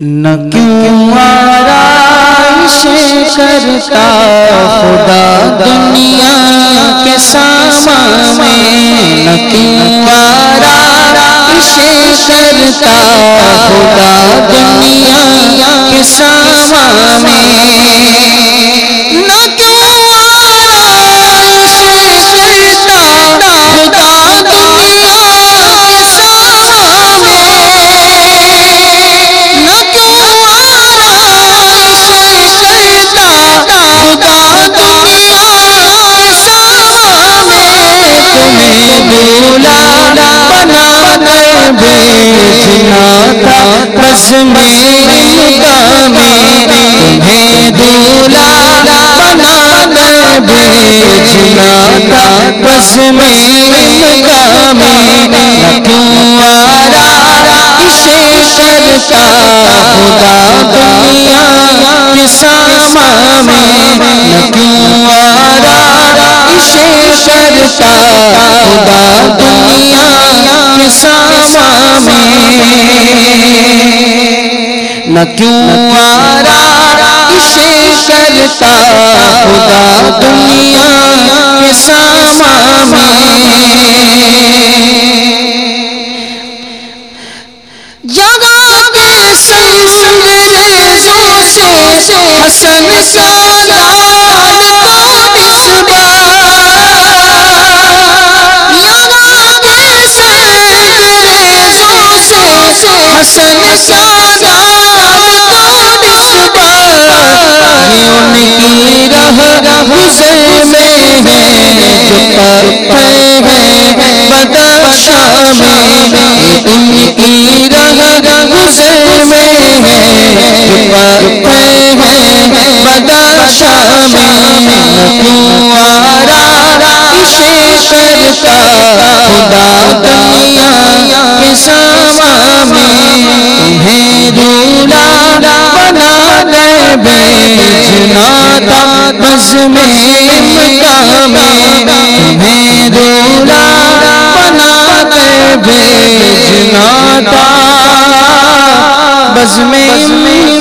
نہ کیوں آرائش کرتا خدا دنیا کے سامنے؟ نہ کیوں آرائش کرتا خدا دنیا کے سامنے؟ بس میری تمہیں دولا بنا کر بیچنا تھا بس میری کیوں آرا اسے خدا دنیا کے سامنے کیوں آرا اسے کرتا سامنے نہ کیوں آرا اسے کرتا خدا دنیا کے سامنے جگہ کے سنگریزوں سے حسن سالان حسن سالان کو ان کی رہ گزے میں ہے جو ہیں بدشا میں ان کی رہ گزے میں ہے جو کرتے ہیں بدشا میں کیوں اسے کرتا خدا بیچنا تھا بس میں میں تمہیں دولا بنا دے بیچنا تھا بس میں